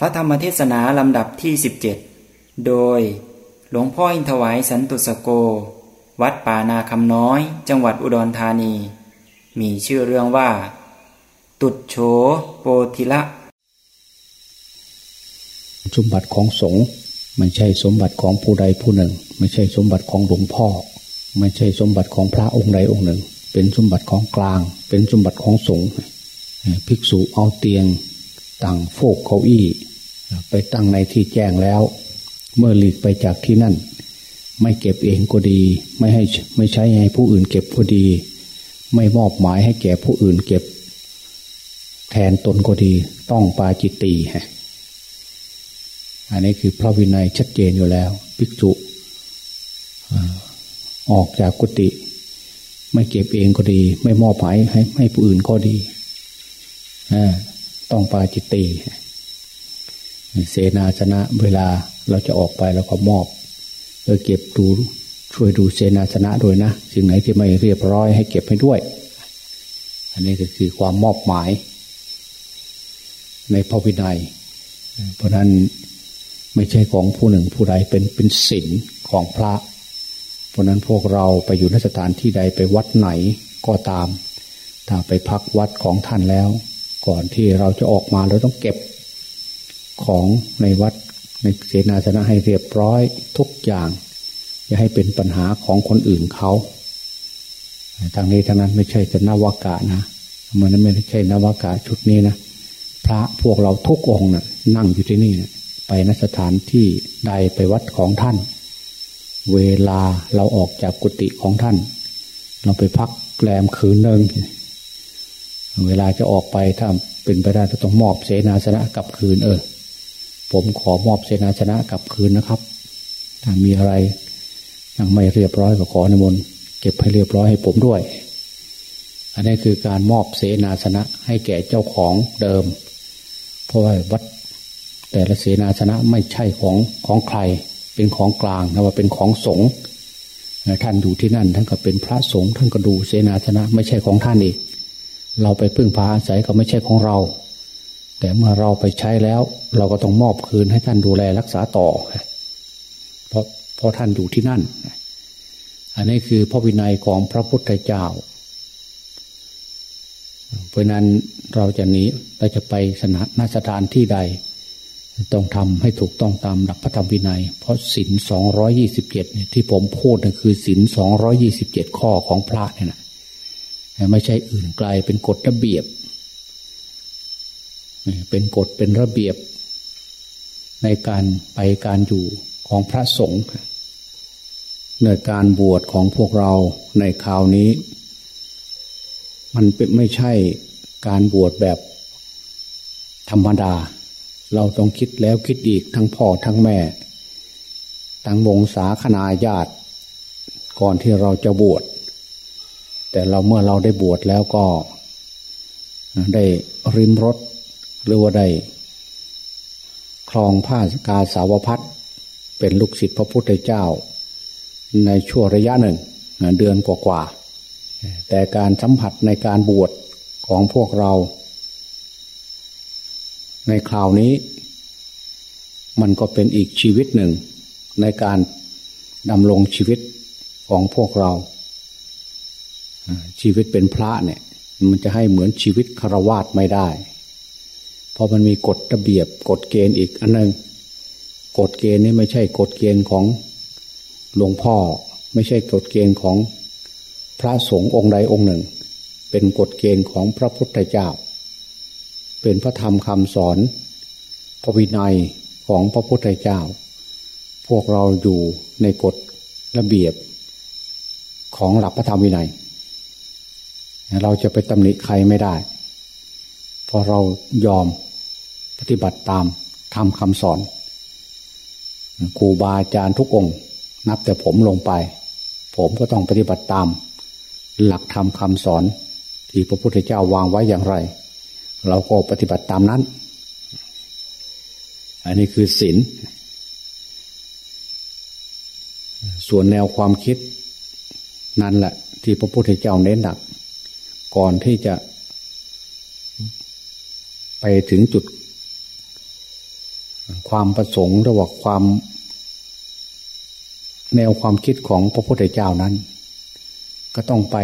พระธรรมเทศนาลำดับที่ 17 โดยหลวงพ่ออินทวายสันตุสโก วัดป่านาคำน้อย จังหวัดอุดรธานี มีชื่อเรื่องว่า ตุดโฉโปธิละ สมบัติของสงฆ์ไม่ใช่สมบัติของผู้ใดผู้หนึ่ง ไม่ใช่สมบัติของหลวงพ่อ ไม่ใช่สมบัติของพระองค์ใดองค์หนึ่ง เป็นสมบัติของกลาง เป็นสมบัติของสงฆ์ภิกษุเอาเตียงตั้งโฟกเก้าอี้ ไปตั้งในที่แจ้งแล้ว เมื่อหลีกไปจากที่นั่น ไม่เก็บเองก็ดี ไม่ให้ไม่ใช้ให้ผู้อื่นเก็บก็ดี ไม่มอบหมายให้แก่ผู้อื่นเก็บ แทนตนก็ดี ต้องปาจิตตีฮะอันนี้คือพระวินัยชัดเจนอยู่แล้ว ภิกษุออกจากกุฏิไม่เก็บเองก็ดี ไม่มอบหมายให้ให้ผู้อื่นก็ดีต้องปาจิตตี เสนาชนะเวลาเราจะออกไปเราก็มอบเออเก็บดูช่วยดูเสนาชนะด้วยนะสิ่งไหนที่ไม่เรียบร้อยให้เก็บให้ด้วย อันนี้ก็คือความมอบหมาย ในพระวินัย เพราะนั้นไม่ใช่ของผู้หนึ่งผู้ใดเป็นเป็นศีลของพระ เพราะนั้นพวกเราไปอยู่นสถานที่ใดไปวัดไหนก็ตาม ถ้าไปพักวัดของท่านแล้ว ก่อนที่เราจะออกมาเราต้องเก็บ ของในวัดในเสนาสนะให้เรียบร้อยทุกอย่าง อย่าให้เป็นปัญหาของคนอื่นเขาทางนี้ทางนั้นไม่ใช่จะนวากาศนะมันไม่ใช่นวากาศชุดนี้นะพระพวกเราทุกองนะ่ะ นั่งอยู่ที่นี่นะไปนสถานที่ใดไปวัดของท่าน เวลาเราออกจากกุฏิของท่าน เราไปพักแรมคืนหนึ่งเวลาจะออกไปถ้าเป็นไปได้ก็ต้องมอบเสนาสนะกลับคืนเออ ผมขอมอบเสนาสนะกลับคืนนะครับ ถ้ามีอะไรยังไม่เรียบร้อยก็ขอในมนเก็บให้เรียบร้อยให้ผมด้วย อันนี้คือการมอบเสนาสนะให้แก่เจ้าของเดิม เพราะว่าวัดแต่ละเสนาสนะไม่ใช่ของของใคร เป็นของกลางนะว่าเป็นของสงฆ์ท่านอยู่ที่นั่นท่านก็เป็นพระสงฆ์ท่านก็ดูเสนาสนะไม่ใช่ของท่านอีก เราไปพึ่งพาอาศัยก็ไม่ใช่ของเรา แต่เมื่อเราไปใช้แล้ว เราก็ต้องมอบคืนให้ท่านดูแลรักษาต่อ เพราะเพราะท่านอยู่ที่นั่น อันนี้คือพระวินัยของพระพุทธเจ้า เพราะนั้นเราจะหนีเราจะไปสถานสถานที่ใด ต้องทำให้ถูกต้องตามหลักพระธรรมวินัย เพราะศินสองร้อยี่สิบเจ็ดเนี่ยที่ผมพูดนะคือศินสองร้อยี่สิบเจ็ดข้อของพระเนี่ยนะไม่ใช่อื่นไกลเป็นกฎระเบียบ เป็นกฎเป็นระเบียบ ในการไปการอยู่ของพระสงฆ์ในการบวชของพวกเราในคราวนี้ มันเป็นไม่ใช่การบวชแบบธรรมดา เราต้องคิดแล้วคิดอีกทั้งพ่อทั้งแม่ ทั้งวงศาคณาญาติ ก่อนที่เราจะบวช แต่เราเมื่อเราได้บวชแล้วก็ ได้ริมรถ หรือว่าได้คลองผ้ากาสาวพัดเป็นลูกศิษย์พระพุทธเจ้า ในช่วงระยะหนึ่งเดือนกว่าๆแต่การสัมผัสในการบวชของพวกเรา ในคราวนี้ มันก็เป็นอีกชีวิตหนึ่ง ในการดำรงชีวิตของพวกเราชีวิตเป็นพระเนี่ย มันจะให้เหมือนชีวิตคารวาสไม่ได้ พราะมันมีกฎระเบียบกฎเกณฑ์อีกอันหนึ่งกฎเกณฑ์นี้ไม่ใช่กฎเกณฑ์ของหลวงพ่อ ไม่ใช่กฎเกณฑ์ของพระสงฆ์องค์ใดองค์หนึ่ง เป็นกฎเกณฑ์ของพระพุทธเจ้า เป็นพระธรรมคำสอนพระวินัยของพระพุทธเจ้า พวกเราอยู่ในกฎระเบียบของหลักพระธรรมวินัย เราจะไปตำหนิใครไม่ได้ เพราะเรายอม ปฏิบัติตามทำคำสอนครูบาอาจารย์ทุกองค์ นับแต่ผมลงไป ผมก็ต้องปฏิบัติตาม หลักธรรมคำสอน ที่พระพุทธเจ้าวางไว้อย่างไร เราก็ปฏิบัติตามนั้น อันนี้คือศีลส่วนแนวความคิด นั่นแหละ ที่พระพุทธเจ้าเน้นหนัก ก่อนที่จะ ไปถึงจุด ความประสงค์ระหว่างความ แนวความคิดของพระพุทธเจ้านั้น ก็ต้องไป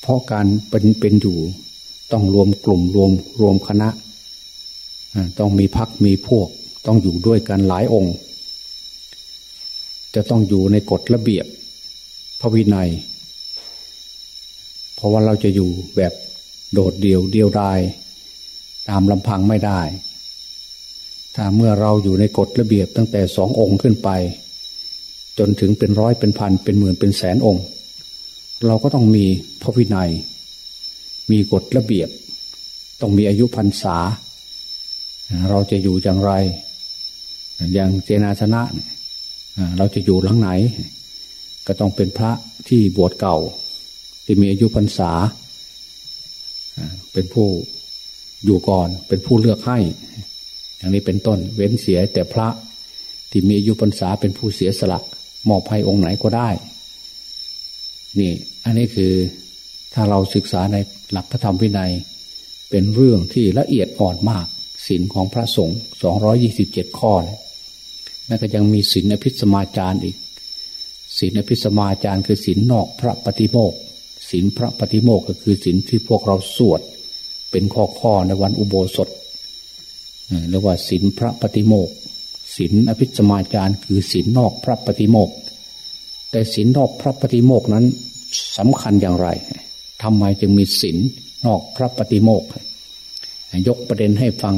เพราะการเป็นเป็นอยู่ต้องรวมกลุ่มรวมรวมคณะ ต้องมีพักมีพวก ต้องอยู่ด้วยกันหลายองค์ จะต้องอยู่ในกฎระเบียบพระวินัย เพราะว่าเราจะอยู่แบบโดดเดี่ยวเดียวดาย ตามลำพังไม่ได้ ถ้าเมื่อเราอยู่ในกฎระเบียบตั้งแต่สององค์ขึ้นไป จนถึงเป็นร้อยเป็นพันเป็นหมื่นเป็นแสนองค์ เราก็ต้องมีพระวินัย มีกฎระเบียบ ต้องมีอายุพรรษา เราจะอยู่อย่างไร อย่างเจนาชนะ เราจะอยู่หลังไหน ก็ต้องเป็นพระที่บวชเก่า ที่มีอายุพรรษา เป็นผู้อยู่ก่อนเป็นผู้เลือกให้ อย่างนี้เป็นต้นเว้นเสียแต่พระที่มีอายุพรรษาเป็นผู้เสียสละมอบให้องค์ไหนก็ได้ นี่ อันนี้คือถ้าเราศึกษาในหลักพระธรรมวินัย เป็นเรื่องที่ละเอียดอ่อนมากศีลของพระสงฆ์สองร้อยี่สิบเจ็ดข้อนั่นก็ยังมีศีลอภิสมาจารอีกศีลอภิสมาจารคือศีลนอกพระปฏิโมกศีลพระปฏิโมกก็คือศีลที่พวกเราสวด เป็นข้อข้อในวันอุโบสถ เรียกว่าศีลพระปฏิโมกศีลอภิสมาจารคือศีลนอกพระปฏิโมกแต่ศีลนอกพระปฏิโมกนั้นสำคัญอย่างไรทำไมจึงมีศีลนอกพระปฏิโมกยกประเด็นให้ฟัง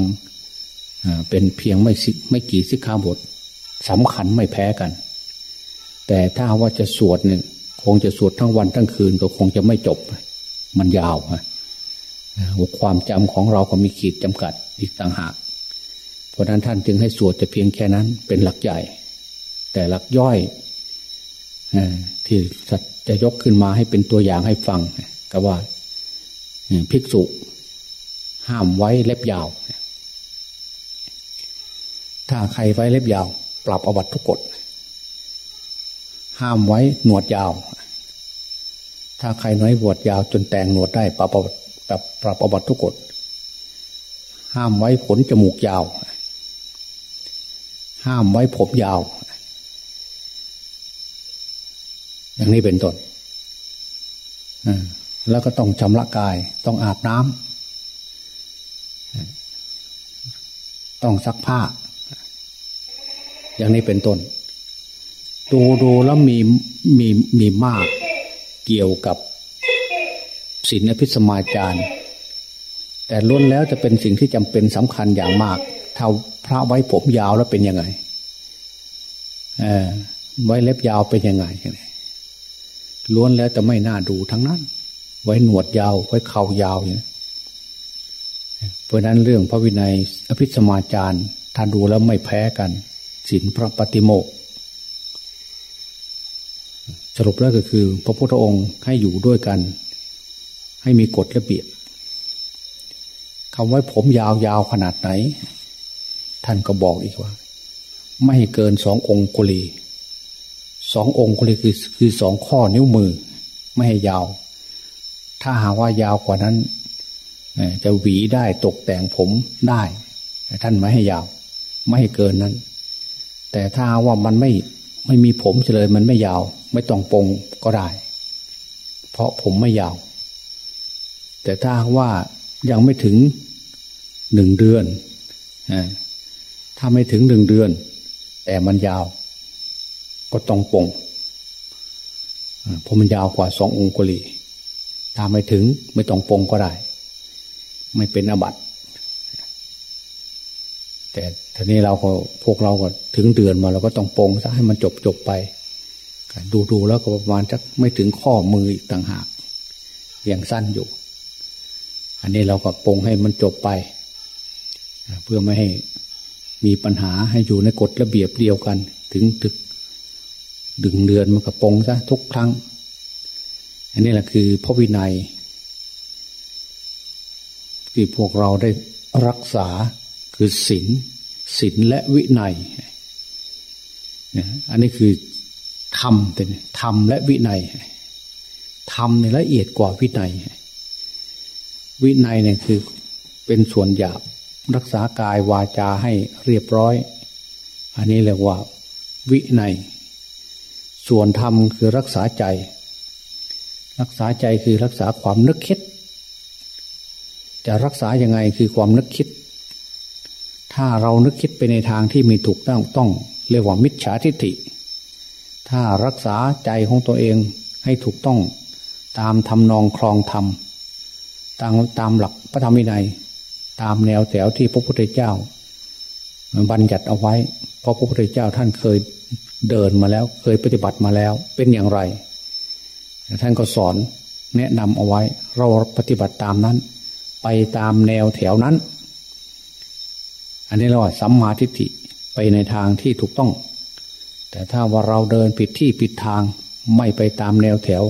เป็นเพียงไม่ไม่กี่สิกขาบทสำคัญไม่แพ้กัน แต่ถ้าว่าจะสวดเนี่ยคงจะสวดทั้งวันทั้งคืนก็คงจะไม่จบ มันยาวความจำของเราก็มีขีดจำกัดอีกต่างหาก ราะนั้นท่านจึงให้สวดจะเพียงแค่นั้นเป็นหลักใหญ่ แต่หลักย่อยที่จะยกขึ้นมาให้เป็นตัวอย่างให้ฟัง ก็ว่าภิกษุ ห้ามไว้เล็บยาว ถ้าใครไว้เล็บยาว ปรับอวัตทุกกฎห้ามไว้หนวดยาว ถ้าใครน้อยบวชยาวจนแต่งหนวดได้ ปรับอวัตแบบปรับอบัตทุกกฎห้ามไว้ขนจมูกยาว ห้ามไว้ผมยาว อย่างนี้เป็นต้นแล้วก็ต้องชำระกาย ต้องอาบน้ำต้องซักผ้า อย่างนี้เป็นต้นดูดูแล้วมีมีมีมากเกี่ยวกับศีลอภิสมาจาร์แต่ล้วนแล้วจะเป็นสิ่งที่จำเป็นสำคัญอย่างมาก เท่าพระไว้ผมยาวแล้วเป็นยังไงไว้เล็บยาวเป็นยังไงล้วนแล้วจะไม่น่าดูทั้งนั้น ไว้หนวดยาว ไว้เข่ายาวอย่างเพราะนั้นเรื่องพระวินัยอภิสมาจารถ้าดูแล้วไม่แพ้กันศีลพระปฏิโมกสรุปแล้วก็คือ พระพุทธองค์ให้อยู่ด้วยกัน ให้มีกฎระเบียบคำว่าผมยาวๆขนาดไหน ท่านก็บอกอีกว่า ไม่เกินสององคุลีสององคุลีคือคือสองข้อนิ้วมือ ไม่ให้ยาว ถ้าหาว่ายาวกว่านั้นจะหวีได้ตกแต่งผมได้ท่านไม่ให้ยาว ไม่ให้เกินนั้น แต่ถ้าว่ามันไม่ไม่มีผมเลยมันไม่ยาว ไม่ต้องปงก็ได้ เพราะผมไม่ยาว แต่ถ้าว่ายังไม่ถึงหนึ่งเดือน ถ้าไม่ถึงหนึ่งเดือน แต่มันยาว ก็ต้องปงเพราะมันยาวกว่าสององคุลีถ้าไม่ถึงไม่ต้องปงก็ได้ ไม่เป็นอบัตแต่ทีนี้เราก็พวกเราก็ถึงเดือนมาเราก็ต้องปงซะให้มันจบจบไปดูดูแล้วก็ประมาณจักไม่ถึงข้อมืออีกต่างหากยังสั้นอยู่ อันนี้เราก็ปงให้มันจบไป เพื่อไม่ให้ มีปัญหาให้อยู่ในกฎระเบียบเดียวกัน ถึงถึกดึงเดือนมันก็ปงซะทุกครั้ง อันนี้แหละคือพระวินัย ที่พวกเราได้รักษาคือศีลศีลและวินัยอันนี้คือธรรมแต่ธรรมและวินัยธรรมในละเอียดกว่าวินัย วินัยเนี่ยคือเป็นส่วนหยาบ รักษากายวาจาให้เรียบร้อย อันนี้เรียกว่า วิในส่วนธรรมคือรักษาใจ รักษาใจคือรักษาความนึกคิด จะรักษายังไงคือความนึกคิด ถ้าเรานึกคิดไปในทางที่มีถูกต้องต้อง เรียกว่ามิจฉาทิฏฐิ ถ้ารักษาใจของตัวเองให้ถูกต้องตามทำนองคลองธรรมตามตามหลักพระธรรมวินัย ตามแนวแถวที่พระพุทธเจ้า บัญญัติเอาไว้ เพราะพระพุทธเจ้าท่านเคยเดินมาแล้ว เคยปฏิบัติมาแล้ว เป็นอย่างไร ท่านก็สอนแนะนำเอาไว้ เราปฏิบัติตามนั้น ไปตามแนวแถวนั้น อันนี้เราว่าสัมมาทิฏฐิไปในทางที่ถูกต้อง แต่ถ้าว่าเราเดินผิดที่ผิดทางไม่ไปตามแนวแถว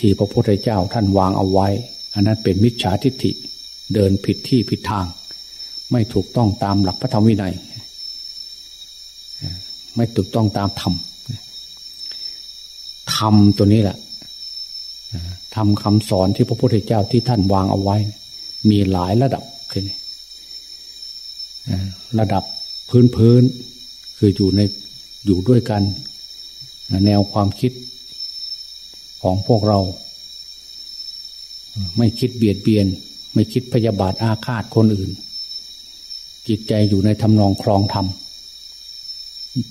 ที่พระพุทธเจ้าท่านวางเอาไว้ อันนั้นเป็นมิจฉาทิฏฐิ เดินผิดที่ผิดทาง ไม่ถูกต้องตามหลักพระธรรมวินัยไม่ถูกต้องตามธรรมธรรมตัวนี้แหละทำคำสอนที่พระพุทธเจ้าที่ท่านวางเอาไว้ มีหลายระดับคือระดับพื้นพื้นคืออยู่ในอยู่ด้วยกัน แนวความคิดของพวกเรา ไม่คิดเบียดเบียน ไม่คิดพยาบาทอาฆาตคนอื่น จิตใจอยู่ในทำนองครองธรรม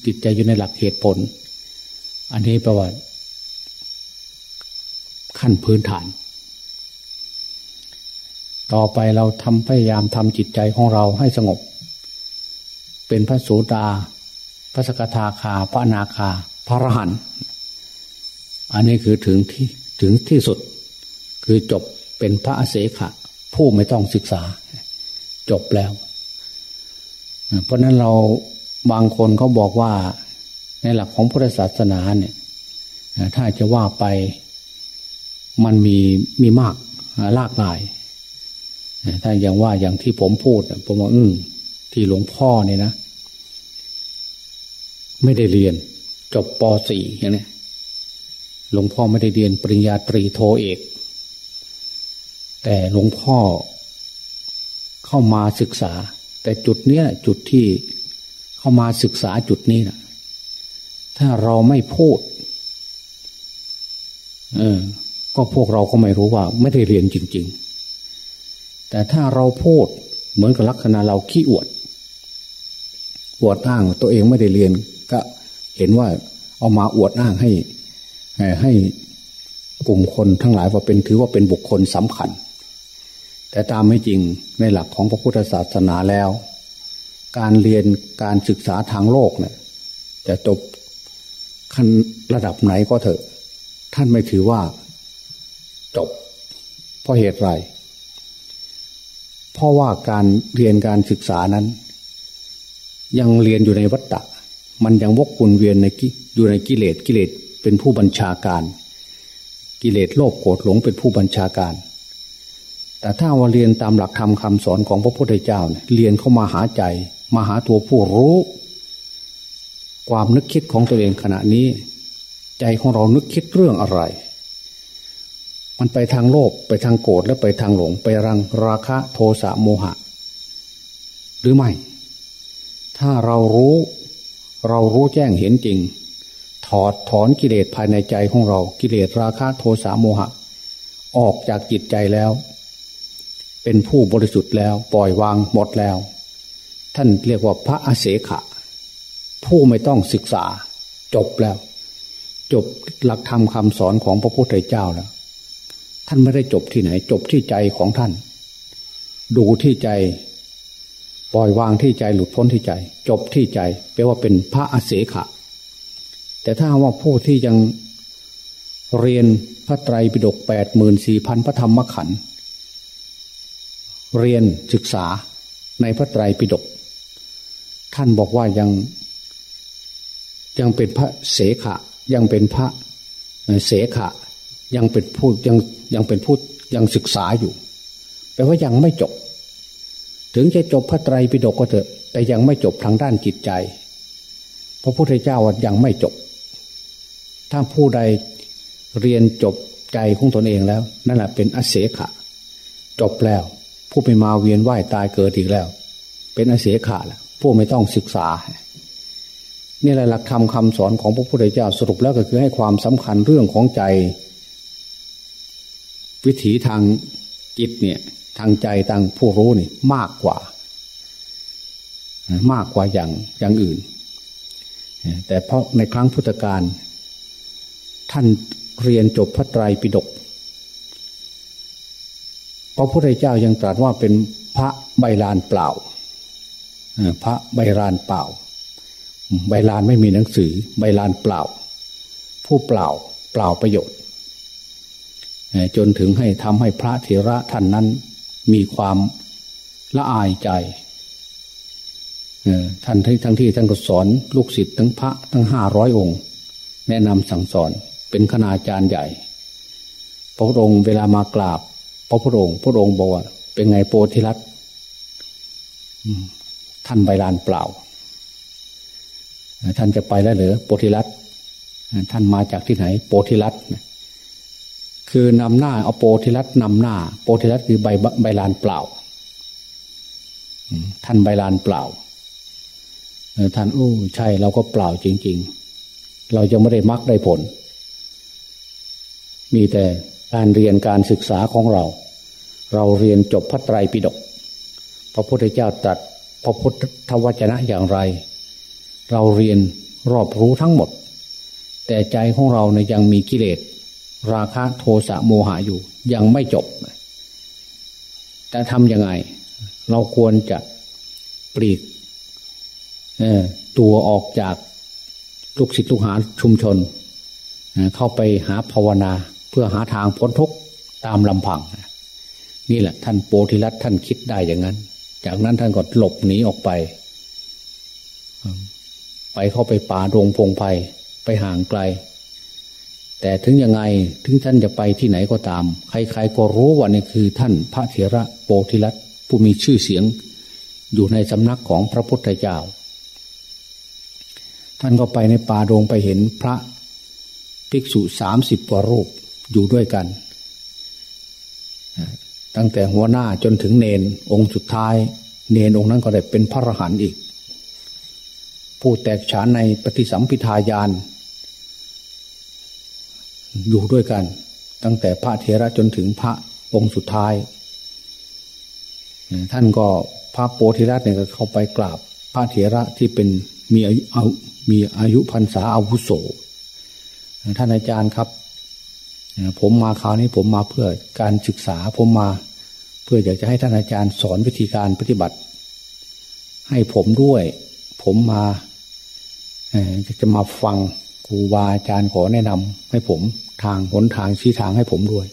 จิตใจอยู่ในหลักเหตุผล อันนี้แปลว่าขั้นพื้นฐาน ต่อไปเราทำพยายามทำจิตใจของเราให้สงบ เป็นพระโสดา พระสกทาคา พระนาคา พระรหันอันนี้คือถึงที่ถึงที่สุด คือจบเป็นพระอเสขะ ผู้ไม่ต้องศึกษา จบแล้ว เพราะนั้นเราบางคนเขาบอกว่า ในหลักของพุทธศาสนาเนี่ยถ้าจะว่าไปมันมีมีมากลากหลาย ถ้าอย่างว่าอย่างที่ผมพูดผมว่าอืมที่หลวงพ่อเนี่ยนะ ไม่ได้เรียน จบป .4 อย่างนี้หลวงพ่อไม่ได้เรียนปริญญาตรีโทเอก แต่หลวงพ่อเข้ามาศึกษา แต่จุดเนี้ยจุดที่เข้ามาศึกษาจุดนี้นะถ้าเราไม่พูด เออ ก็พวกเราก็ไม่รู้ว่า ไม่ได้เรียนจริง ๆ แต่ถ้าเราพูดเหมือนกับลักษณะเราขี้อวดอวดอ้างตัวเองไม่ได้เรียน ก็เห็นว่าเอามาอวดอ้างให้ให้กลุ่มคนทั้งหลายว่าเป็นถือว่าเป็นบุคคลสำคัญ แต่ตามไม่จริงในหลักของพระพุทธศาสนาแล้ว การเรียนการศึกษาทางโลกเนี่ยจะจบขั้นระดับไหนก็เถอะ ท่านไม่ถือว่า จบ เพราะเหตุไร เพราะว่าการเรียนการศึกษานั้น ยังเรียนอยู่ในวัฏฏะมันยังวกวนเวียนในอยู่ในกิเลสกิเลสเป็นผู้บัญชาการ กิเลสโลภโกรธหลงเป็นผู้บัญชาการ แต่ถ้าว่าเรียนตามหลักธรรมคาสอนของพระพุทธเจ้าเนี่ยเรียนเข้ามาหาใจ มาหาตัวผู้รู้ ความนึกคิดของตัวเองขณะนี้ ใจของเรานึกคิดเรื่องอะไร มันไปทางโลภไปทางโกรธและไปทางหลง ไปรังราคะโทสะโมหะ หรือไม่ ถ้าเรารู้เรารู้แจ้งเห็นจริง ถอดถอนกิเลสภายในใจของเรา กิเลสราคะโทสะโมหะ ออกจากจิตใจแล้ว เป็นผู้บริสุทธิ์แล้วปล่อยวางหมดแล้ว ท่านเรียกว่าพระอเสขะ ผู้ไม่ต้องศึกษา จบแล้ว จบหลักธรรมคำสอนของพระพุทธเจ้าแล้ว ท่านไม่ได้จบที่ไหน จบที่ใจของท่าน ดูที่ใจ ปล่อยวางที่ใจหลุดพ้นที่ใจ จบที่ใจแปลว่าเป็นพระอาเสขะ แต่ถ้าว่าผู้ที่ยังเรียนพระไตรปิฎกแปดหมื่นสี่พันพระธรรมขันธ์ เรียนศึกษาในพระไตรปิฎกท่านบอกว่ายัง ยังเป็นพระเสขะ ยังเป็นพระเสขะ ยังเป็นผู้ยังยังเป็นผู้ยังศึกษาอยู่แปลว่ายังไม่จบ ถึงจะจบพระไตรปิฎกก็เถอะ แต่ยังไม่จบทางด้านจิตใจพระพุทธเจ้าว่ายังไม่จบ ถ้าผู้ใดเรียนจบใจของตนเองแล้ว นั่นแหละเป็นอเสขะ จบแล้ว ผู้ไปมาเวียนว่ายตายเกิดอีกแล้ว เป็นอเสขะแล้วผู้ไม่ต้องศึกษานี่แหละหลักธรรมคาสอนของพระพุทธเจ้าสรุปแล้วก็คือให้ความสำคัญเรื่องของใจ วิถีทางจิตเนี่ย ทางใจทางผู้รู้นี่มากกว่า มากกว่าอย่างอย่างอื่น แต่เพราะในครั้งพุทธกาลท่านเรียนจบพระไตรปิฎก พระพุทธเจ้ายังตรัสว่าเป็นพระใบลานเปล่าพระใบลานเปล่า ใบลานไม่มีหนังสือ ใบลานเปล่า ผู้เปล่าเปล่าประโยชน์ จนถึงให้ทำให้พระเถระท่านนั้น มีความละอายใจท่านทั้งที่ท่านก็สอนลูกศิษย์ทั้งพระทั้งห้าร้อยองค์ แนะนำสั่งสอนเป็นคณาจารย์ใหญ่ พระองค์เวลามากราบ ระพุทธองค์พระองค์บอกว่าเป็นไงโปธิรัตท่านใบลานเปล่า ท่านจะไปแล้วหรือโปธิรัตท่านมาจากที่ไหนโปธิรัตคือนำหน้าเอาโปธิรัตนำหน้าโปธิรัตคือใบใบลานเปล่าท่านใบลานเปล่าท่านโอ้ใช่เราก็เปล่าจริง ๆ เราจะไม่ได้มักได้ผล มีแต่ การเรียนการศึกษาของเรา เราเรียนจบพระไตรปิฎกพระพุทธเจ้าตรัสพระพุทธวจนะอย่างไร เราเรียนรอบรู้ทั้งหมด แต่ใจของเราเนี่ยยังมีกิเลส ราคะโทสะโมหะอยู่ ยังไม่จบ แต่ทำยังไง เราควรจะปลีกตัวออกจากลูกศิษย์ลูกหาชุมชน เข้าไปหาภาวนา เพื่อหาทางพ้นทุกข์ตามลำพังนี่แหละ ท่านโปธิรัตท่านคิดได้อย่างนั้น จากนั้นท่านก็หลบหนีออกไป ไปเข้าไปป่าดงพงไพไปห่างไกล แต่ถึงยังไงถึงท่านจะไปที่ไหนก็ตาม ใครๆก็รู้ว่านี่คือท่านพระเถระโปธิรัตผู้มีชื่อเสียง อยู่ในสำนักของพระพุทธเจ้าท่านก็ไปในป่าโรงไปเห็นพระภิกษุสามสิบกว่ารูป อยู่ด้วยกัน ตั้งแต่หัวหน้าจนถึงเนนองค์สุดท้าย เนนองค์นั้นก็ได้เป็นพระอรหันต์อีก ผู้แตกฉานในปฏิสัมพิทายาน อยู่ด้วยกัน ตั้งแต่พระเทระจนถึงพระองค์สุดท้าย ท่านก็พระโปธิรัตเนี่ยก็เข้าไปกราบ พระเถระที่เป็นมีอายุมีอายุพรรษาอาวุโสท่านอาจารย์ครับ ผมมาคราวนี้ผมมาเพื่อการศึกษาผมมา เพื่ออยากจะให้ท่านอาจารย์สอนวิธีการปฏิบัติ ให้ผมด้วย ผมมาจะมาฟังครูบาอาจารย์ขอแนะนำให้ผมทางหนทางชี้ทางให้ผมด้วย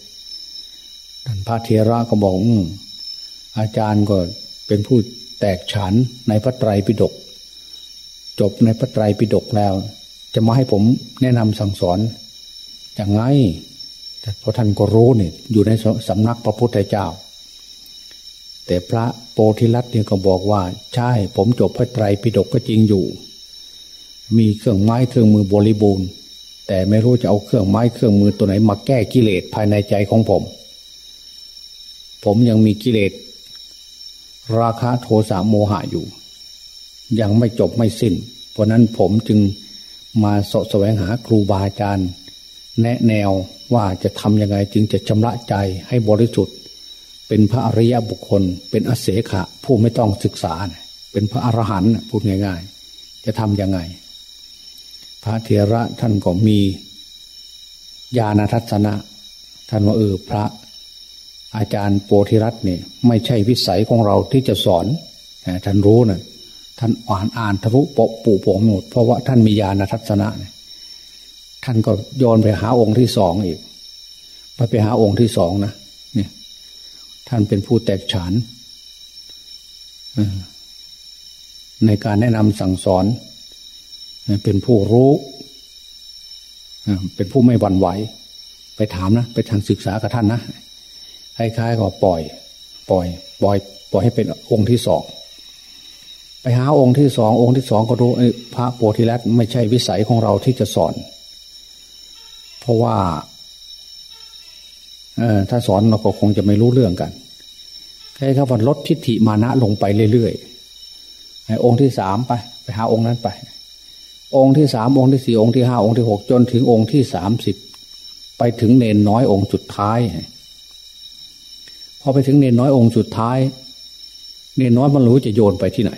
ท่านพระเทระก็บอกออาจารย์ก็เป็นผู้แตกฉานในพระไตรปิฎกจบในพระไตรปิฎกแล้ว จะมาให้ผมแนะนำสั่งสอนอย่างไง เพราะท่านก็รู้เนี่ยอยู่ในสำนักพระพุทธเจ้า แต่พระโพธิลัตเนี่ยก็บอกว่า ใช่ผมจบพระไตรปิฎกก็จริงอยู่ มีเครื่องไม้เครื่องมือบริบูรณ์ แต่ไม่รู้จะเอาเครื่องไม้เครื่องมือตัวไหนมาแก้กิเลสภายในใจของผม ผมยังมีกิเลสราคะโทสะโมหะอยู่ ยังไม่จบไม่สิน้น เพราะนั้นผมจึงมาสะแสวงหาครูบาอาจารย์ แนะแนวว่าจะทำยังไงจึงจะชำระใจให้บริสุทธิ์ เป็นพระอริยบุคคล เป็นอเสขะ ผู้ไม่ต้องศึกษา เป็นพระอรหันต์พูดง่าย ๆ จะทำยังไง พระเถระท่านก็มีญาณทัศนะ ท่านว่าเออพระอาจารย์โปธิรัตน์เนี่ยไม่ใช่วิสัยของเราที่จะสอนท่านรู้นะท่านอ่านอ่านทะลุปปู่โป่งหมดเพราะว่าท่านมีญาณทัศนะเนี่ย ท่านก็โยนไปหาองค์ที่สองอีกไปไปหาองค์ที่สองนะเนี่ยท่านเป็นผู้แตกฉานในการแนะนำสั่งสอน เป็นผู้รู้เป็นผู้ไม่หวั่นไหว ไปถามนะ ไปทางศึกษากับท่านนะคล้ายๆก็ปล่อย ปล่อย ปล่อย ปล่อยให้เป็นองค์ที่สองไปหาองค์ที่สององค์ที่สองก็รู้พระโพธิลัตไม่ใช่วิสัยของเราที่จะสอน เพราะว่าถ้าสอนเราก็คงจะไม่รู้เรื่องกันแค่ครับว่าลดทิฏฐิมานะลงไปเรื่อยๆองค์ที่สามไปไปหาองค์นั้นไป องค์ที่สามองค์ที่สี่องค์ที่ห้าองค์ที่หกจนถึงองค์ที่สามสิบไปถึงเนนน้อยองค์สุดท้ายพอไปถึงเนนน้อยองค์สุดท้าย เนนน้อยมันรู้จะโยนไปที่ไหน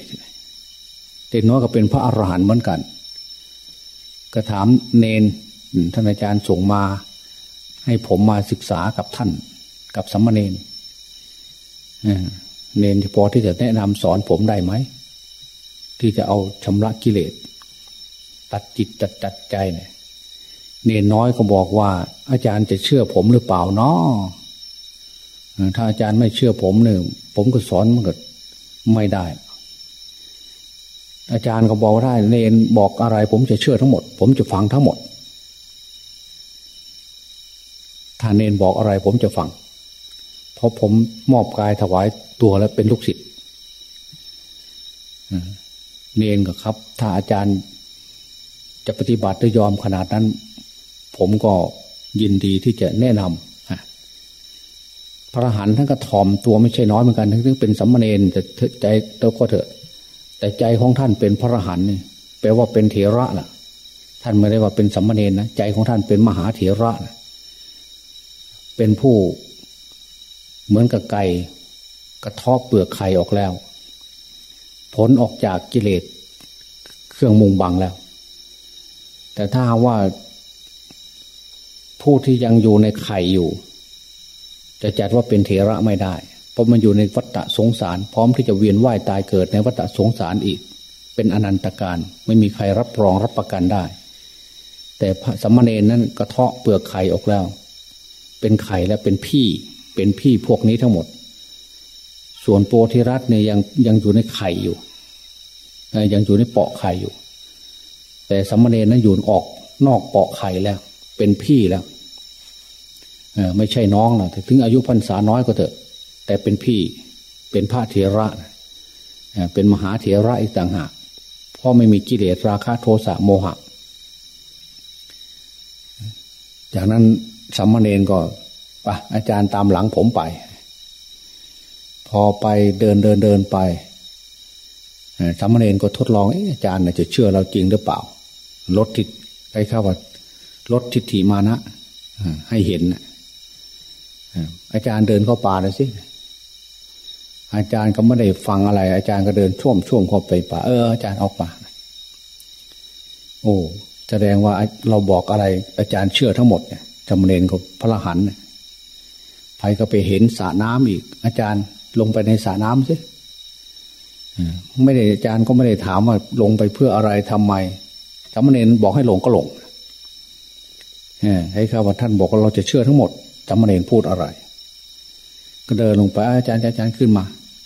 เนนน้อยก็เป็นพระอรหันต์เหมือนกัน ก็ถามเนน ท่านอาจารย์ส่งมา ให้ผมมาศึกษากับท่าน กับสัมมาเนนเนนพอที่จะแนะนำสอนผมได้ไหม ที่จะเอาชำระกิเลส ตัดจิตจัดจัดใจเนี่ยเนนน้อยก็บอกว่า อาจารย์จะเชื่อผมหรือเปล่าเนาะถ้าอาจารย์ไม่เชื่อผมเนี่ยผมก็สอนมันก็ไม่ได้ อาจารย์ก็บอกได้ เนนบอกอะไร ผมจะเชื่อทั้งหมด ผมจะฟังทั้งหมด ถ้าเนนบอกอะไรผมจะฟัง เพราะผมมอบกายถวายตัวแล้วเป็นลูกศิษย์เนนก็ครับ ถ้าอาจารย์จะปฏิบัติได้ยอมขนาดนั้น ผมก็ยินดีที่จะแนะนำพระหันท่านก็ถ่อมตัวไม่ใช่น้อยเหมือนกันทั้งเป็นสัมมาเนนแต่ใจเต้าก็เถอะ แต่ใจของท่านเป็นพระหันนี่แปลว่าเป็นเถระล่ะ ท่านไม่ได้ว่าเป็นสัมมาเนนนะใจของท่านเป็นมหาเถระนะ เป็นผู้เหมือนกับไก่กระทบเปลือกไข่ออกแล้ว ผลออกจากกิเลสเครื่องมุงบังแล้ว แต่ถ้าว่าผู้ที่ยังอยู่ในไข่อยู่ จะจัดว่าเป็นเถระไม่ได้ เพราะมันอยู่ในวัฏสงสาร พร้อมที่จะเวียนว่ายตายเกิดในวัฏสงสารอีก เป็นอนันตการไม่มีใครรับรองรับประกันได้ แต่พระสมณเณรนั้นกระเทาะเปลือกไข่ออกแล้ว เป็นไข่และเป็นพี่ เป็นพี่พวกนี้ทั้งหมด ส่วนโปธิรัตเนี่ยยังยังอยู่ในไข่อยู่ยังอยู่ในเปาะไข่อยู่ แต่สัมมาเนนั้นอยู่ออกนอกเปาะไข่แล้ว เป็นพี่แล้วไม่ใช่น้องนะถึงอายุพรรษาน้อยก็เถอะ แต่เป็นพี่เป็นพระเถระเป็นมหาเถระอีกต่างหากเพราะไม่มีกิเลสราคะโทสะโมหะ จากนั้น สัมมาเนนก็ปะอาจารย์ตามหลังผมไป พอไปเดินเดินเดินไปสัมมาเนนก็ทดลองอาจารย์จะเชื่อเราจริงหรือเปล่าลดทิศใครเข้าว่าลดทิฏฐิมานะให้เห็นอาจารย์เดินเข้าป่าเลยสิอาจารย์ก็ไม่ได้ฟังอะไร อาจารย์ก็เดินช่วมช่วมเข้าไปป่าเอออาจารย์ออกป่าโอ้แสดงว่าเราบอกอะไร อาจารย์เชื่อทั้งหมดเนี่ย จำเนนกับพระหันเนี่ยไปก็ไปเห็นสระน้ำอีก อาจารย์ลงไปในสระน้ำสิไม่ได้อาจารย์ก็ไม่ได้ถามว่าลงไปเพื่ออะไรทำไมสามเณรบอกให้หลงก็หลงให้ข้าว่าท่านบอกว่าเราจะเชื่อทั้งหมดสามเณรพูดอะไร ก็เดินลงไปอาจารย์อาจารย์ขึ้นมา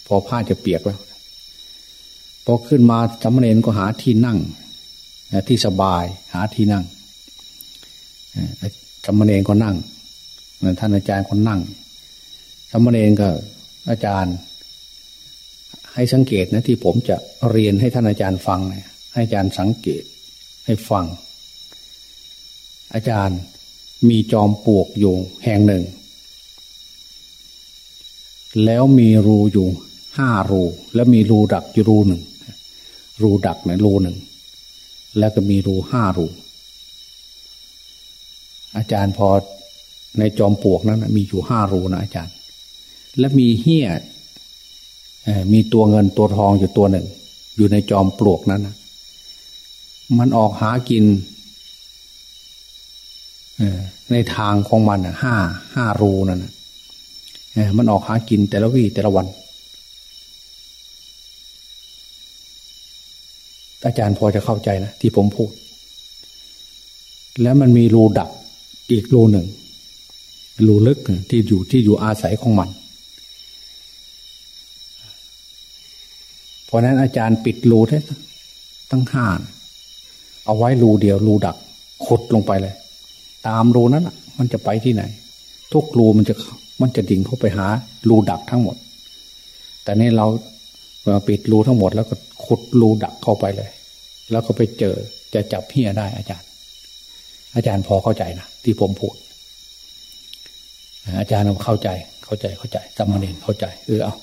พอผ้าจะเปียกแล้วพอขึ้นมาสามเณรก็หาที่นั่งที่สบาย หาที่นั่ง สามเณรก็นั่งท่านอาจารย์ก็นั่งสามเณรก็อาจารย์ ให้สังเกตนะที่ผมจะเรียนให้ท่านอาจารย์ฟังให้อาจารย์สังเกตให้ฟัง อาจารย์มีจอมปลวกอยู่แห่งหนึ่ง แล้วมีรูอยู่ห้ารู แล้วมีรูดักอยู่รูหนึ่ง รูดักเนี่ยรูหนึ่ง แล้วก็มีรูห้ารู อาจารย์พอในจอมปลวกนั้นมีอยู่ห้ารูนะอาจารย์ และมีเหี้ยมีตัวเงินตัวทองอยู่ตัวหนึ่ง อยู่ในจอมปลวกนั้นนะมันออกหากินในทางของมันห้าห้ารูนั่นมันออกหากินแต่ละวี่แต่ละวัน อาจารย์พอจะเข้าใจนะที่ผมพูด แล้วมันมีรูดัก อีกรูหนึ่งรูลึกที่อยู่ที่อยู่อาศัยของมัน เพราะนั้นอาจารย์ปิดรูได้ตั้งห้าเอาไว้รูเดียวรูดักขุดลงไปเลย ตามรูนั้นมันจะไปที่ไหน ทุกรูมันจะมันจะดิ่งเข้าไปหารูดักทั้งหมด แต่นี่เราปิดรูทั้งหมดแล้วก็ขุดรูดักเข้าไปเลย แล้วก็ไปเจอจะจับเพี้ยได้อาจารย์ อาจารย์พอเข้าใจนะที่ผมพูด อาจารย์เข้าใจ เข้าใจเข้าใจจำมาเองเข้าใจเออเอา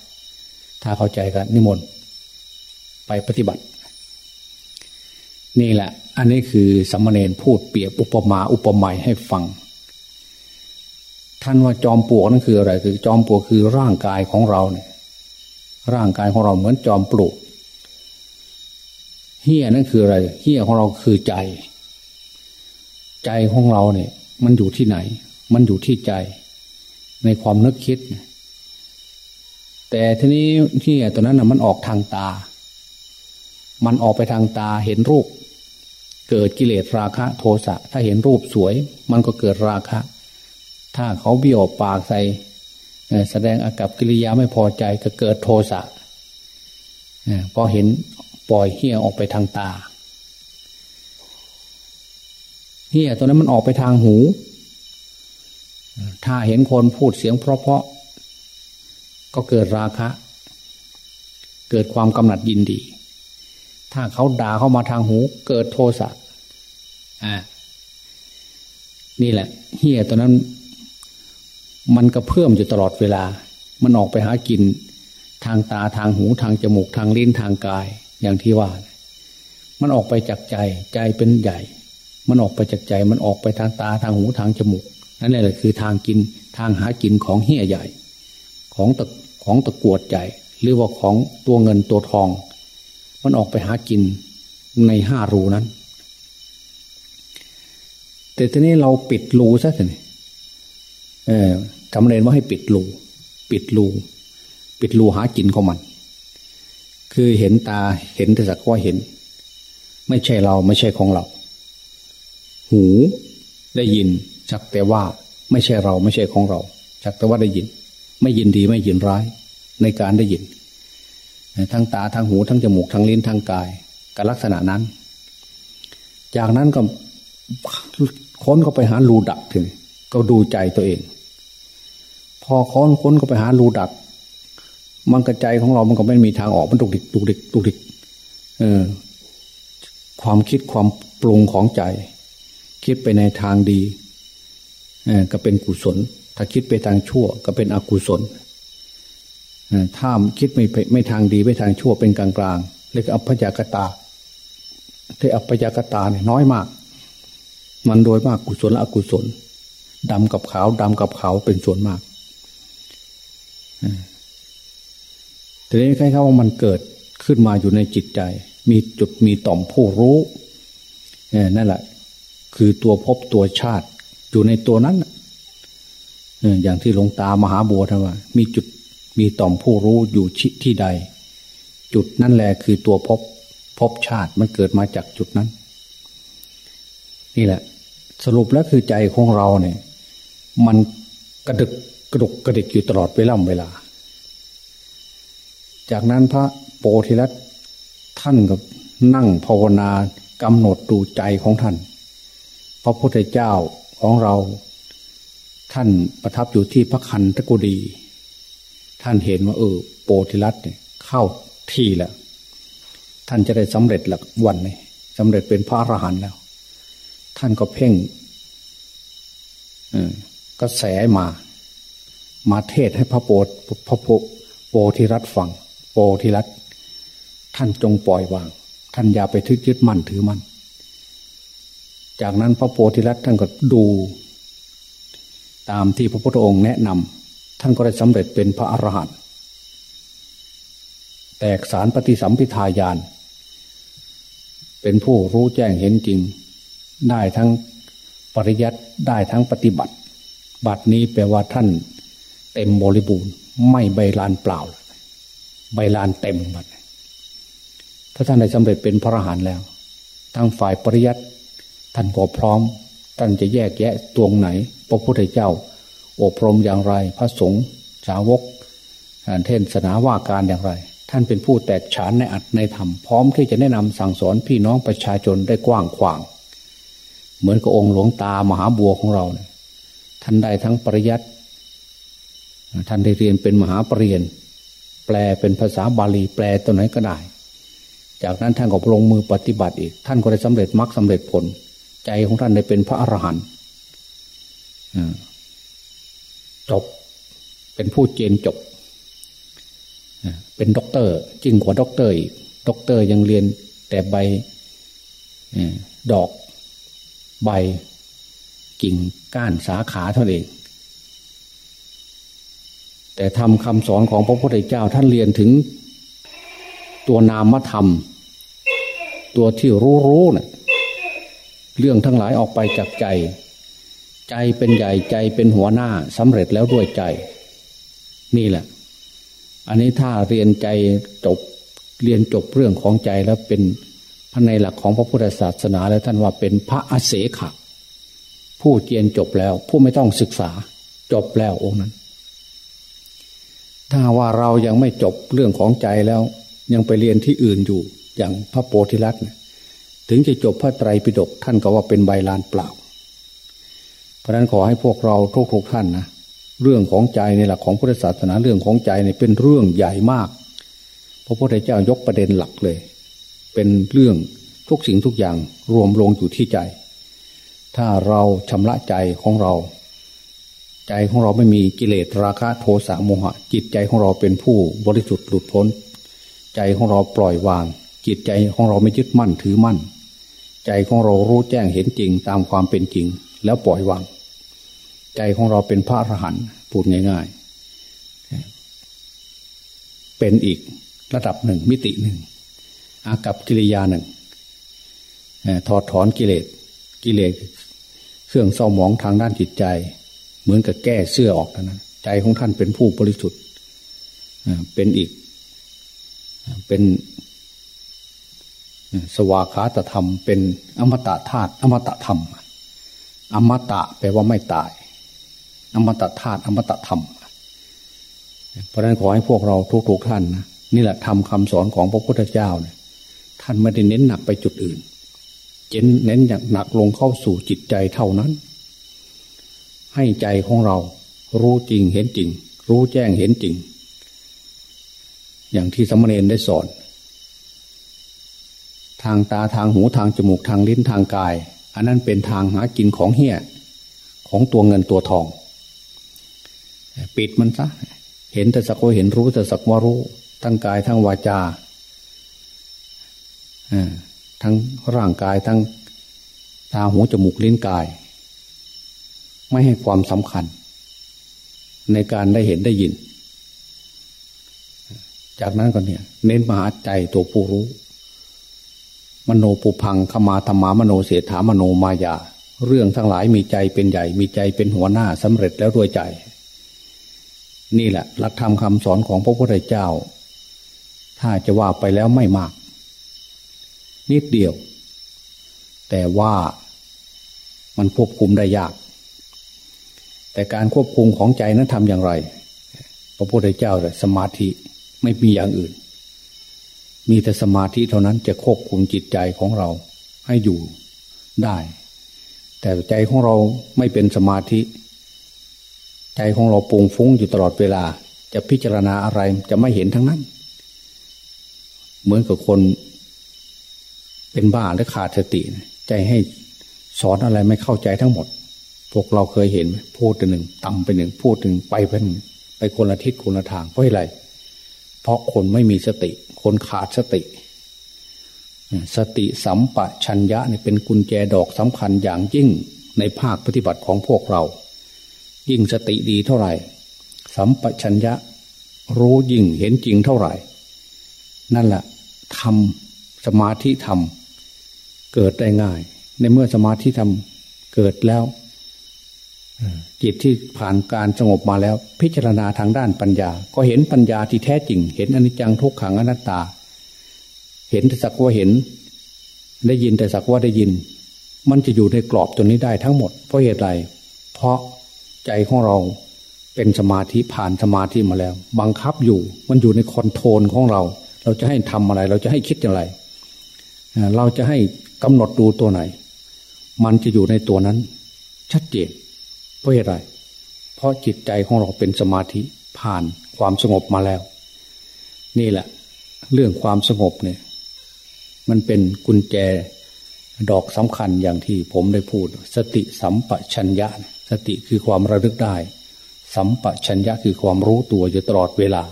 ถ้าเข้าใจกันนิมนต์ไปปฏิบัติ นี่แหละ อันนี้คือสัมมาเนรพูดเปรียบอุปมาอุปไมยให้ฟัง ท่านว่าจอมปลวกนั่นคืออะไร คือจอมปลวกคือร่างกายของเราเนี่ย ร่างกายของเราเหมือนจอมปลวกเฮี้ยนั่นคืออะไรเฮียของเราคือใจ ใจของเราเนี่ย มันอยู่ที่ไหน มันอยู่ที่ใจ ในความนึกคิด แต่ทีนี้เฮียตัวนั้นนะมันออกทางตา มันออกไปทางตาเห็นรูป เกิดกิเลสราคะ โทสะ ถ้าเห็นรูปสวย มันก็เกิดราคะ ถ้าเขาเบี้ยวปากใส่แสดงอากับกิริยาไม่พอใจก็เกิดโทสะพอเห็นปล่อยเหี้ยออกไปทางตา เหี้ยตัวนั้นมันออกไปทางหู ถ้าเห็นคนพูดเสียงเพราะๆก็เกิดราคะ เกิดความกำหนัดยินดี ถ้าเขาด่าเข้ามาทางหู เกิดโทสะอ่านี่แหละเหี้ยตัวนั้น มันก็เพิ่มอยู่ตลอดเวลา มันออกไปหากินทางตาทางหูทางจมูกทางลิ้นทางกาย อย่างที่ว่า มันออกไปจากใจใจเป็นใหญ่ มันออกไปจากใจมันออกไปทางตาทางหูทางจมูกนั่นแหละคือทางกินทางหากินของเหี้ยใหญ่ ของตะของตะกวดใจหรือว่าของตัวเงินตัวทอง มันออกไปหากินในห้ารูนั้น แต่ทีนี้เราปิดรูซะทีเออทำเรนว่าให้ปิดรูปิดรูปิดรูหากินของมัน คือเห็นตาเห็นแต่สักว่าเห็น ไม่ใช่เราไม่ใช่ของเรา หูได้ยินสักแต่ว่าไม่ใช่เราไม่ใช่ของเราสักแต่ว่าได้ยิน ไม่ยินดีไม่ยินร้ายในการได้ยิน ทั้งตาทั้งหูทั้งจมูกทั้งลิ้นทั้งกายกับลักษณะนั้น จากนั้นก็ค้นก็ไปหารูดักถึงก็ดูใจตัวเอง พอค้นค้นก็ไปหารูดัก มันกระใจของเรามันก็ไม่มีทางออกมันตุกดิกตุกดิกตุกดิกเออความคิดความปรุงของใจ คิดไปในทางดีก็เป็นกุศล ถ้าคิดไปทางชั่ว ก็เป็นอกุศลถ้าคิดไม่ไม่ทางดีไม่ทางชั่วเป็นกลางกลางเรียกอัพยากตาที่อัพยากตาเนี่ยน้อยมาก มันโดยมากกุศลและอกุศลดำกับขาวดำกับขาวเป็นส่วนมากทีนี้ใครเขาว่ามันเกิดขึ้นมาอยู่ในจิตใจ มีจุดมีต่อมผู้รู้นั่นแหละ คือตัวพบตัวชาติ อยู่ในตัวนั้นอย่างที่หลวงตามหาบัวท่านว่า มีจุดมีต่อมผู้รู้อยู่ที่ใด จุดนั่นแหละคือตัวพบพบชาติมันเกิดมาจากจุดนั้น นี่แหละ สรุปแล้วคือใจของเราเนี่ย มันกระดึกกระดุกกระดิกอยู่ตลอดเวลาเวลา จากนั้นพระโพธิลัตท่านกับนั่งภาวนากำหนดดูใจของท่าน พระพุทธเจ้าของเรา ท่านประทับอยู่ที่พระคันตะกุดีท่านเห็นว่าเออโพธิลัตเนี่ยเข้าที่แล้วท่านจะได้สำเร็จหลักวันนี้สำเร็จเป็นพระอรหันต์แล้ว ท่านก็เพ่งก็แสมา มาเทศให้พระโพพระโพธิรัตฟัง โปธิรัตท่านจงปล่อยวาง ท่านอย่าไปทึกยึดมั่นถือมั่น จากนั้นพระโพธิรัตท่านก็ดู ตามที่พระพุทธองค์แนะนำท่านก็ได้สำเร็จเป็นพระอรหันต์แตกสารปฏิสัมพิทายาน เป็นผู้รู้แจ้งเห็นจริง ได้ทั้งปริยัติได้ทั้งปฏิบัติ บัดนี้แปลว่าท่านเต็มบริบูรณ์ ไม่ใบลานเปล่า ใบลานเต็มหมดถ้าท่านได้สำเร็จเป็นพระอรหันต์แล้ว ทั้งฝ่ายปริยัติ ท่านก็พร้อม ท่านจะแยกแยะตวงไหน พระพุทธเจ้า อบรมอย่างไร พระสงฆ์สาวกเทศนาว่าการอย่างไร ท่านเป็นผู้แตกฉานในอัตในธรรมพร้อมที่จะแนะนำสั่งสอนพี่น้องประชาชนได้กว้างขวาง เหมือนกับองค์หลวงตามหาบัวของเราเนี่ยท่านได้ทั้งปริยัติท่านได้เรียนเป็นมหาปรริญญาแปลเป็นภาษาบาลีแปลตัวไหนก็ได้ จากนั้นท่านก็ลงมือปฏิบัติอีก ท่านก็ได้สำเร็จมรรคสาเร็จผล ใจของท่านได้เป็นพระอรหันต์จบ เป็นผู้เจนจบ เป็นด็อกเตอร์ยิ่งกว่าด็อกเตอร์อีกด็อกเตอร์ยังเรียนแต่ใบดอก ใบ กิ่งก้านสาขาเท่านั้นเอง แต่ธรรมคำสอนของพระพุทธเจ้าท่านเรียนถึงตัวนามธรรม ตัวที่รู้รู้เนี่ย เรื่องทั้งหลายออกไปจากใจ ใจเป็นใหญ่ใจเป็นหัวหน้าสำเร็จแล้วด้วยใจ นี่แหละ อันนี้ถ้าเรียนใจจบเรียนจบเรื่องของใจแล้วเป็นพระในหลักของพระพุทธศาสนาแล้วท่านว่าเป็นพระอเสขะผู้เรียนจบแล้ว ผู้ไม่ต้องศึกษา จบแล้วองค์นั้น ถ้าว่าเรายังไม่จบเรื่องของใจแล้ว ยังไปเรียนที่อื่นอยู่อย่างพระโพธิลัตน์ ถึงจะจบพระไตรปิฎกท่านก็ว่าเป็นใบลานเปล่า เพราะนั้นขอให้พวกเราทุกๆท่านนะเรื่องของใจในหลักของพุทธศาสนาเรื่องของใจเนี่ยเป็นเรื่องใหญ่มากพระพุทธเจ้ายกประเด็นหลักเลย เป็นเรื่องทุกสิ่งทุกอย่างรวมลงอยู่ที่ใจ ถ้าเราชำระใจของเรา ใจของเราไม่มีกิเลสราคะโทสะโมหะ จิตใจของเราเป็นผู้บริสุทธิ์หลุดพ้น ใจของเราปล่อยวาง จิตใจของเราไม่ยึดมั่นถือมั่น ใจของเรารู้แจ้งเห็นจริงตามความเป็นจริง แล้วปล่อยวาง ใจของเราเป็นพระอรหันต์พูดง่ายๆ เป็นอีกระดับหนึ่งมิติหนึ่ง อากับกิริยาหนึ่งถอดถอนกิเลสกิเลสเครื่องเศร้าหมองทางด้านจิตใจ เหมือนกับแก้เสื้อออกนะใจของท่านเป็นผู้บริสุทธิ์เป็นอีก เป็น สวากขาตธรรมเป็นอมตะธาตุอมตะธรรม อมตะแปลว่าไม่ตาย อมตะธาตุอมตะธรรม เพราะนั้นขอให้พวกเราทุกๆท่านนะนี่แหละทำคำสอนของพระพุทธเจ้าเนี่ย ท่านไม่ได้เน้นหนักไปจุดอื่นเจนเน้นอย่างหนักลงเข้าสู่จิตใจเท่านั้น ให้ใจของเรารู้จริงเห็นจริง รู้แจ้งเห็นจริง อย่างที่สมณเณรได้สอน ทางตาทางหูทางจมูกทางลิ้นทางกาย อันนั้นเป็นทางหากินของเฮี้ยของตัวเงินตัวทอง ปิดมันซะเห็นแต่สักว่าเห็นรู้แต่สักว่ารู้ ทั้งกายทั้งวาจาทั้งร่างกายทั้งตาหูจมูกลิ้นกาย ไม่ให้ความสำคัญ ในการได้เห็นได้ยิน จากนั้นก็เนี่ย เน้นมหาใจตัวผู้รู้ มโนปุพังขมาธรรมามโนเสถามโนมายา เรื่องทั้งหลายมีใจเป็นใหญ่ มีใจเป็นหัวหน้าสำเร็จแล้วด้วยใจ นี่แหละหลักธรรมคำสอนของพระพุทธเจ้า ถ้าจะว่าไปแล้วไม่มาก นิดเดียว แต่ว่ามันควบคุมได้ยาก แต่การควบคุมของใจนั้นทำอย่างไร พระพุทธเจ้าสมาธิไม่มีอย่างอื่น มีแต่สมาธิเท่านั้นจะควบคุมจิตใจของเราให้อยู่ได้ แต่ใจของเราไม่เป็นสมาธิ ใจของเราปุงฟุ้งอยู่ตลอดเวลา จะพิจารณาอะไรจะไม่เห็นทั้งนั้น เหมือนกับคน เป็นบ้าและขาดสติ ใจให้สอนอะไรไม่เข้าใจทั้งหมด พวกเราเคยเห็นพูดไปหนึ่งต่ำไปหนึ่งพูดถึงไปเป็นไปคนละทิศคนละทางเพราะอะไรเพราะคนไม่มีสติ คนขาดสติ สติสัมปชัญญะนี่เป็นกุญแจดอกสำคัญอย่างยิ่งในภาคปฏิบัติของพวกเรา ยิ่งสติดีเท่าไหร่ สัมปชัญญะ รู้ยิ่งเห็นจริงเท่าไหร่ นั่นแหละทำสมาธิทำเกิดได้ง่าย ในเมื่อสมาธิทำเกิดแล้ว จิตที่ผ่านการสงบมาแล้ว พิจารณาทางด้านปัญญา ก็เห็นปัญญาที่แท้จริง เห็นอนิจจังทุกขังอนัตตา เห็นแต่สักว่าเห็น ได้ยินแต่สักว่าได้ยิน มันจะอยู่ในกรอบตัวนี้ได้ทั้งหมด เพราะเหตุไร เพราะใจของเราเป็นสมาธิผ่านสมาธิมาแล้ว บังคับอยู่มันอยู่ในคอนโทรลของเรา เราจะให้ทำอะไร เราจะให้คิดอย่างไร เราจะให้กำหนดดูตัวไหน มันจะอยู่ในตัวนั้น ชัดเจน เพราะอะไร เพราะจิตใจของเราเป็นสมาธิผ่านความสงบมาแล้ว นี่แหละ เรื่องความสงบเนี่ย มันเป็นกุญแจดอกสำคัญอย่างที่ผมได้พูด สติสัมปชัญญะ สติคือความระลึกได้ สัมปชัญญะคือความรู้ตัวอยู่ตลอดเวลา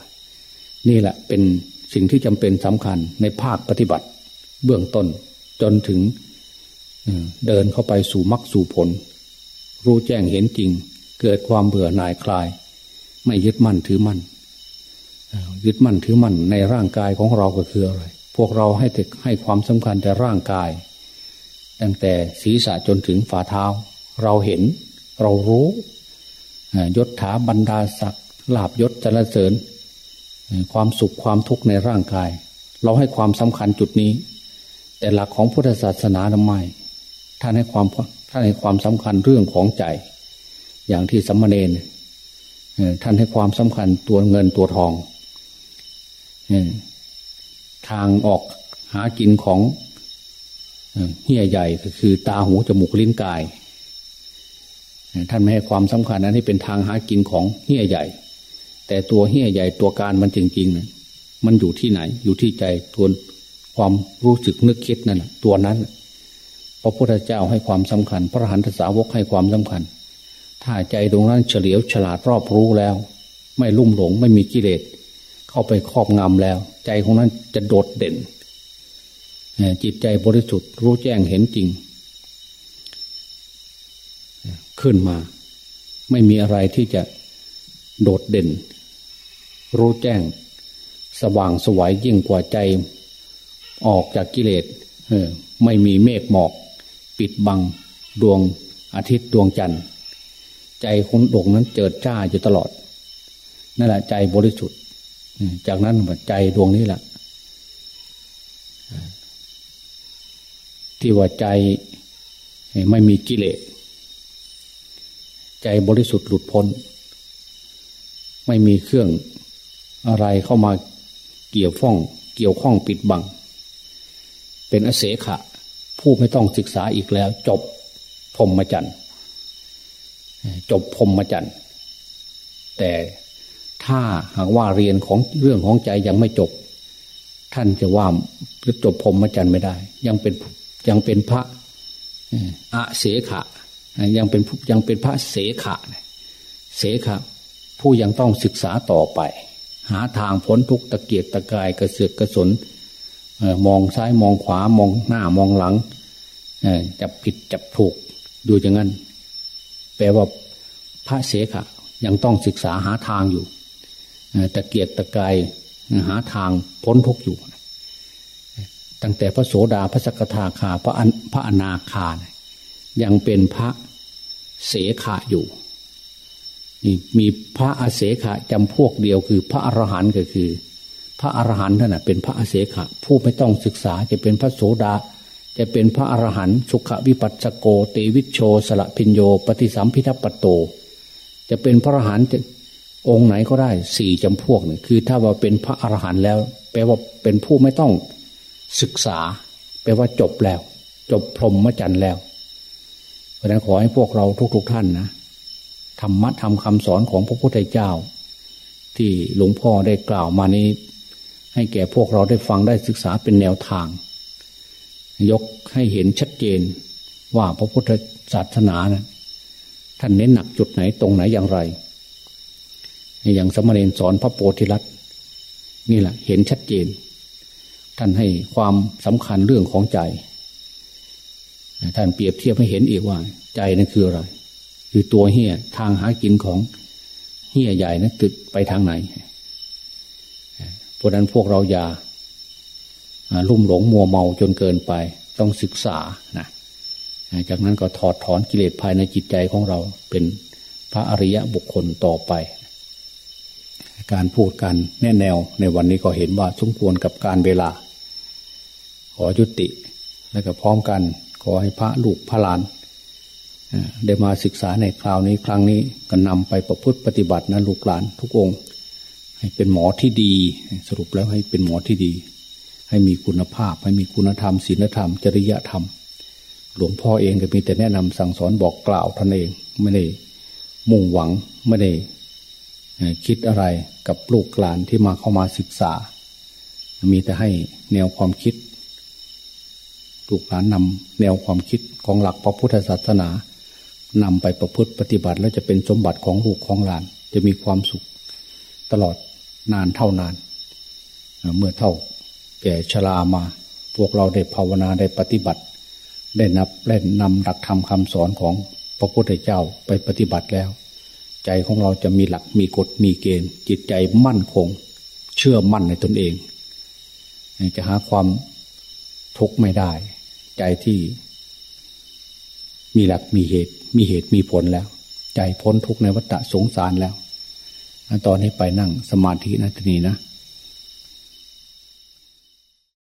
นี่แหละเป็นสิ่งที่จำเป็นสำคัญในภาคปฏิบัติ เบื้องต้นจนถึงเดินเข้าไปสู่มรรคสู่ผล รู้แจ้งเห็นจริง เกิดความเบื่อหน่ายคลาย ไม่ยึดมั่นถือมั่นยึดมั่นถือมั่นในร่างกายของเราก็คืออะไรพวกเราให้ให้ความสำคัญแต่ร่างกาย ตั้งแต่ศีรษะจนถึงฝ่าเท้า เราเห็น เรารู้ยศถาบรรดาศักดิ์ลาบยศจรเสริญ ความสุขความทุกข์ในร่างกาย เราให้ความสำคัญจุดนี้ แต่หลักของพุทธศาสนาทำไมท่านให้ความ ท่านให้ความสำคัญเรื่องของใจ อย่างที่สัมมาเนนท่านให้ความสำคัญตัวเงินตัวทองทางออกหากินของเฮี้ยใหญ่ก็คือตาหูจมูกลิ้นกาย ท่านไม่ให้ความสำคัญนั้นให้เป็นทางหากินของเฮี้ยใหญ่ แต่ตัวเฮี้ยใหญ่ตัวการมันจริงๆนะมันอยู่ที่ไหน อยู่ที่ใจตัวความรู้สึกนึกคิดนั่นแหละตัวนั้น พระพุทธเจ้าให้ความสำคัญ พระหันทสาวกให้ความสำคัญ ถ้าใจตรงนั้นเฉลียวฉลาดรอบรู้แล้ว ไม่ลุ่มหลงไม่มีกิเลสเข้าไปครอบงำแล้ว ใจของนั้นจะโดดเด่นจิตใจบริสุทธิ์รู้แจ้งเห็นจริง ขึ้นมา ไม่มีอะไรที่จะโดดเด่น รู้แจ้ง สว่างสวัยยิ่งกว่าใจ ออกจากกิเลสไม่มีเมฆหมอก ปิดบังดวงอาทิตย์ดวงจันทร์ ใจคนดวงนั้นเจิดจ้าอยู่ตลอด นั่นแหละใจบริสุทธิ์ จากนั้นใจดวงนี้แหละที่ว่าใจไม่มีกิเลสใจบริสุทธิ์หลุดพ้น ไม่มีเครื่องอะไรเข้ามาเกี่ยวฟ้อง เกี่ยวข้องปิดบัง เป็นอเสขะ ผู้ไม่ต้องศึกษาอีกแล้ว จบพรมจันทร์จบพรมจันทร์แต่ถ้าหากว่าเรียนของเรื่องของใจยังไม่จบ ท่านจะว่าจบพรมจันทร์ไม่ได้ ยังเป็นยังเป็นพระอะเสขะยังเป็นยังเป็นพระเสขะเสขะผู้ยังต้องศึกษาต่อไป หาทางพ้นทุกตะเกียกตะกายกระเสือกกระสน มองซ้ายมองขวามองหน้ามองหลังจับผิดจับถูกดูอย่างนั้น แปลว่าพระเสขะยังต้องศึกษาหาทางอยู่ตะเกียกตะกายหาทางพ้นทุกอยู่ ตั้งแต่พระโสดาพระสกทาคาพระพระอนาคายังเป็นพระเสขะอยู่นี่มีพระอาเสขะจำพวกเดียวคือพระอรหันต์ก็คือ พระอรหันต์นั่นเป็นพระอาเสขะ ผู้ไม่ต้องศึกษาจะเป็นพระโสดา จะเป็นพระอรหันต์สุขวิปัสสโกเตวิชโชสละพิญโย ปฏิสัมพิทัปโต จะเป็นพระอรหันต์องค์ไหนก็ได้สี่จำพวกนี่คือ ถ้าว่าเป็นพระอรหันต์แล้ว แปลว่าเป็นผู้ไม่ต้องศึกษา แปลว่าจบแล้ว จบพรหมจรรย์แล้ว เพราะนั้นขอให้พวกเราทุกๆทท่านนะธรรมะทำคำสอนของพระพุทธเจ้า ที่หลวงพ่อได้กล่าวมานี้ ให้แก่พวกเราได้ฟังได้ศึกษาเป็นแนวทาง ยกให้เห็นชัดเจนว่าพระพุทธศาสนานะท่านเน้นหนักจุดไหนตรงไหนอย่างไร อย่างสมณีสอนพระโพธิลัตนี่แหละเห็นชัดเจน ท่านให้ความสำคัญเรื่องของใจ ท่านเปรียบเทียบให้เห็นอีกว่า ใจนั่นคืออะไร คือตัวเหี้ยทางหากินของเหี้ยใหญ่นะั้นตึกไปทางไหน ราะนั้นพวกเราอย่าลุ่มหลงมัวเมาจนเกินไป ต้องศึกษานะจากนั้นก็ถอดถอนกิเลสภายในจิตใจของเราเป็นพระอริยะบุคคลต่อไป การพูดกันแน่แนวในวันนี้ก็เห็นว่าสมควรกับการเวลา ขอยุติ และก็พร้อมกัน ขอให้พระลูกพระหลาน ได้มาศึกษาในคราวนี้ครั้งนี้ก็นำไปประพฤติปฏิบัตินะลูกหลานทุกองค์ ให้เป็นหมอที่ดี สรุปแล้วให้เป็นหมอที่ดี ให้มีคุณภาพ ให้มีคุณธรรมศีลธรรม จริยธรรม หลวงพ่อเองก็มีแต่แนะนำสั่งสอนบอกกล่าวท่านเองไม่ได้มุ่งหวังไม่ได้คิดอะไรกับลูกหลานที่มาเข้ามาศึกษา มีแต่ให้แนวความคิด ลูกหลานนำแนวความคิดของหลักพระพุทธศาสนานำไปประพฤติปฏิบัติ แล้วจะเป็นสมบัติของลูกของหลาน จะมีความสุข ตลอด นานเท่านาน เมื่อเท่าแก่ชรามา พวกเราได้ภาวนาได้ปฏิบัติ ได้นับได้นำหลักธรรมคาสอนของพระพุทธเจ้าไปปฏิบัติแล้ว ใจของเราจะมีหลักมีกฎมีเกณฑ์ จิตใจมั่นคง เชื่อมั่นในตนเอง จะหาความทุกข์ไม่ได้ ใจที่ มีหลักมีเหตุ มีเหตุมีผลแล้ว ใจพ้นทุกข์ในวัฏสงสารแล้ว ตอนนี้ไปนั่งสมาธินะทีนี้นะ